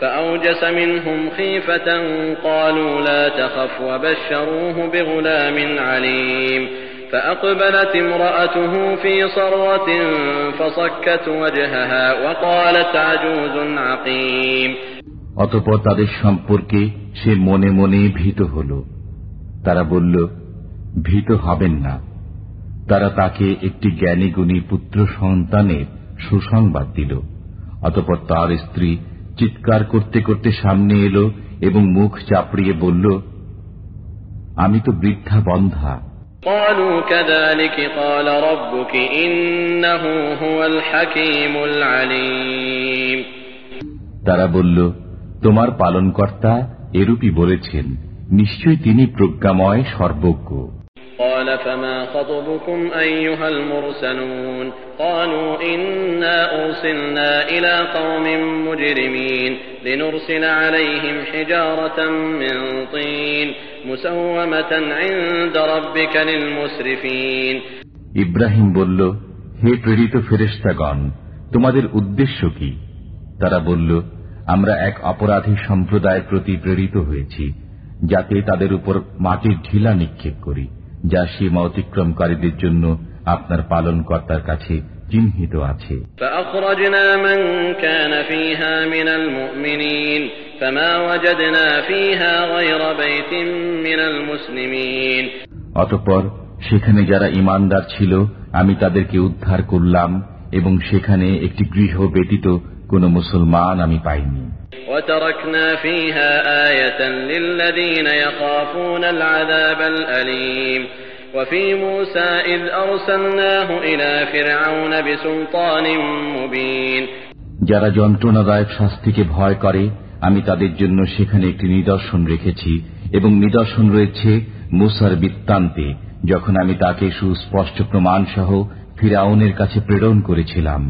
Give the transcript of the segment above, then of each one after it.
فأوجس منهم خيفة قالوا لا تخف وبشروه بغلام عليم فأقبلت امرأته في صرة فصكت وجهها وقالت عجوز عقيم অতপর তাদের সম্পর্কে সে মনে মনে ভীত হল তারা বলল ভীত হবেন না তারা তাকে একটি জ্ঞানীগুণী পুত্র সন্তানের সুসংবাদ দিল অতপর তার স্ত্রী চিৎকার করতে করতে সামনে এল এবং মুখ চাপড়িয়ে বলল আমি তো বৃদ্ধা বন্ধা। তারা বলল তোমার পালনকর্তা এরূপই বলেছেন নিশ্চয় তিনি প্রজ্ঞাময় সর্বজ্ঞ। قال فما خطبكم أيها المرسلون قالوا إنا أرسلنا إلى قوم مجرمين لنرسل عليهم حجارة من طين مسومة عند ربك للمسرفين ইব্রাহিম বলল হে প্রেরিত ফেরেস্তাগণ তোমাদের উদ্দেশ্য কি তারা বলল আমরা এক অপরাধী সম্প্রদায়ের প্রতি প্রেরিত হয়েছি যাতে তাদের উপর মাটির ঢিলা নিক্ষেপ করি যা সীমা অতিক্রমকারীদের জন্য আপনার পালন কর্তার কাছে চিহ্নিত আছে। অতপর সেখানে যারা ইমানদার ছিল আমি তাদেরকে উদ্ধার করলাম এবং সেখানে একটি গৃহ ব্যতীত কোন মুসলমান আমি পাইনি। وتركنا فيها آية للذين يخافون العذاب الأليم وفي موسى إذ أرسلناه إلى فرعون بسلطان مبين যারা যন্ত্রণাদায়ক শাস্তিকে ভয় করে আমি তাদের জন্য সেখানে একটি নিদর্শন রেখেছি এবং নিদর্শন রয়েছে মুসার বৃত্তান্তে যখন আমি তাকে সুস্পষ্ট প্রমাণ সহ ফিরাউনের কাছে প্রেরণ করেছিলাম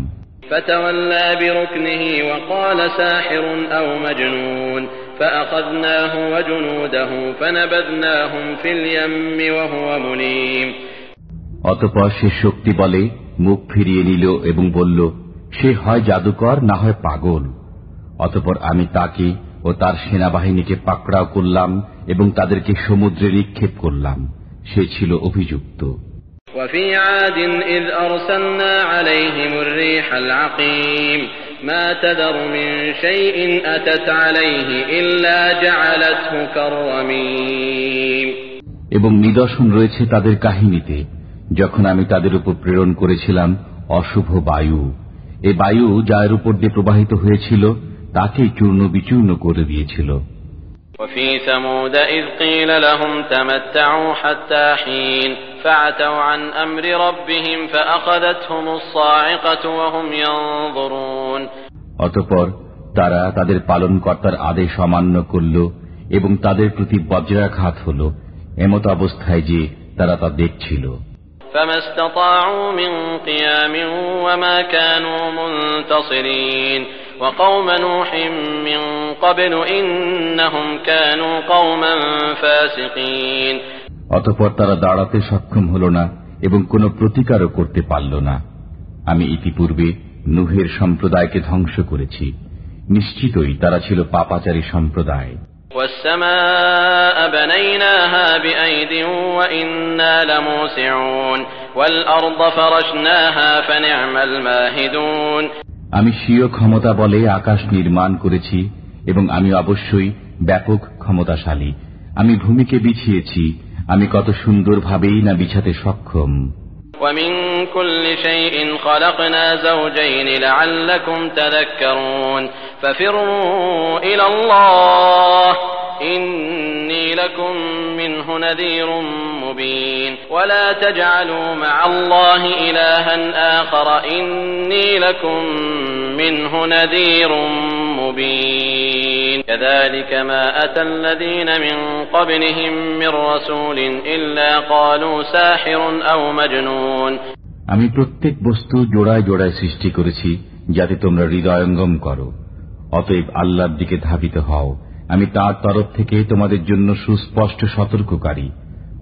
فتولى بركنه وقال ساحر أو مجنون فأخذناه وجنوده فنبذناهم في اليم وهو مليم অতপর সে শক্তি বলে মুখ ফিরিয়ে নিল এবং বলল সে হয় জাদুকর না হয় পাগল অতপর আমি তাকে ও তার সেনাবাহিনীকে পাকড়াও করলাম এবং তাদেরকে সমুদ্রে নিক্ষেপ করলাম সে ছিল অভিযুক্ত وفي عاد إذ أرسلنا عليهم الريح العقيم ما تذر من شيء أتت عليه إلا جعلته كالرميم এবং নিদর্শন রয়েছে তাদের কাহিনীতে যখন আমি তাদের উপর প্রেরণ করেছিলাম অশুভ বায়ু এ বায়ু যার উপর দিয়ে প্রবাহিত হয়েছিল তাকেই চূর্ণ বিচূর্ণ করে দিয়েছিল وفي ثمود إذ قيل لهم تمتعوا حتى حين فعتوا عن أمر ربهم فأخذتهم الصاعقة وهم ينظرون অতপর তারা তাদের পালনকর্তার আদেশ অমান্য করল এবং তাদের প্রতি বজ্রাঘাত হল এমত অবস্থায় যে তারা তা দেখছিল فما استطاعوا من قيام وما كانوا منتصرين وقوم نوح من قبل إنهم كانوا قوما فاسقين অতপর তারা দাঁড়াতে সক্ষম হল না এবং কোনো প্রতিকারও করতে পারল না। আমি ইতিপূর্বে নুহের সম্প্রদায়কে ধ্বংস করেছি। নিশ্চিতই তারা ছিল পাপাচারী সম্প্রদায়। আমি স্বীয় ক্ষমতা বলে আকাশ নির্মাণ করেছি এবং আমি অবশ্যই ব্যাপক ক্ষমতাশালী। আমি ভূমিকে বিছিয়েছি আমি কত সুন্দরভাবেই না বিছাতে সক্ষম ومن كل شيء خلقنا زوجين لعلكم تذكرون ففروا إلى الله إني لكم منه نذير مبين ولا تجعلوا مع الله إلها آخر إني لكم منه نذير مبين كذلك ما أتى الذين من قبلهم من رسول إلا قالوا ساحر أو مجنون আমি প্রত্যেক বস্তু জোড়ায় জোড়ায় সৃষ্টি করেছি যাতে তোমরা হৃদয়ঙ্গম করো অতএব আল্লাহর দিকে ধাবিত হও আমি তার তরফ থেকে তোমাদের জন্য সুস্পষ্ট সতর্ককারী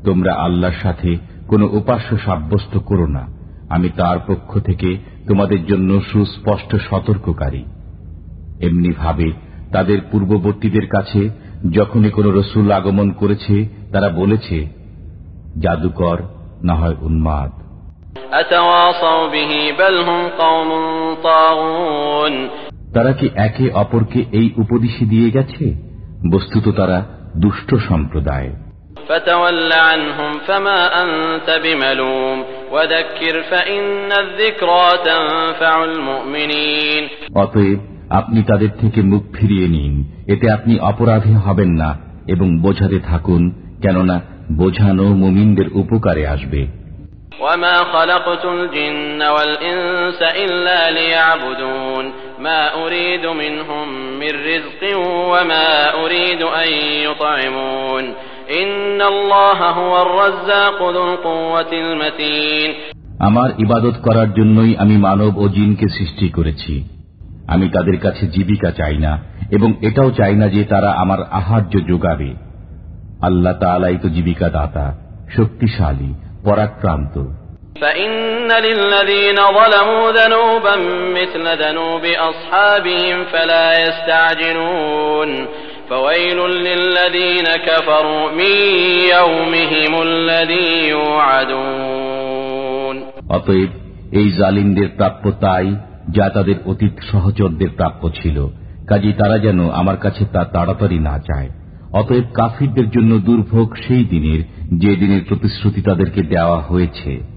তোমরা আল্লাহর সাথে কোনো উপাস্য সাব্যস্ত করো না আমি তার পক্ষ থেকে তোমাদের জন্য সুস্পষ্ট সতর্ককারী এমনি ভাবে তাদের পূর্ববর্তীদের কাছে যখনই কোন রসুল আগমন করেছে তারা বলেছে জাদুকর না হয় উন্মাদ أتواصوا به بل هم قوم طاغون তারা কি একে অপরকে এই উপদেশে দিয়ে গেছে বস্তুত তারা দুষ্ট সম্প্রদায় فتول عنهم فما أنت بملوم وذكر فإن الذكرى تنفع المؤمنين অতএব আপনি তাদের থেকে মুখ ফিরিয়ে নিন এতে আপনি অপরাধী হবেন না এবং বোঝাতে থাকুন কেননা বোঝানো মুমিনদের উপকারে আসবে وما خلقت الجن والإنس إلا ليعبدون ما أريد منهم من رزق وما أريد أن يطعمون إن الله هو الرزاق ذو القوة المتين আমার ইবাদত করার জন্যই আমি মানব ও জিনকে সৃষ্টি করেছি আমি তাদের কাছে জীবিকা চাই না এবং এটাও চাই না যে তারা আমার আহার্য যোগাবে। আল্লাহ তালাই তো জীবিকা দাতা শক্তিশালী পরাক্রান্ত। অতএব এই জালিমদের প্রাপ্য তাই যা তাদের অতীত সহচরদের প্রাপ্য ছিল। কাজী তারা যেন আমার কাছে তা তাড়াতাড়ি না চায়। অতএব কাফিরদের জন্য দুর্ভোগ সেই দিনের, যে দিনের প্রতিশ্রুতি তাদেরকে দেওয়া হয়েছে।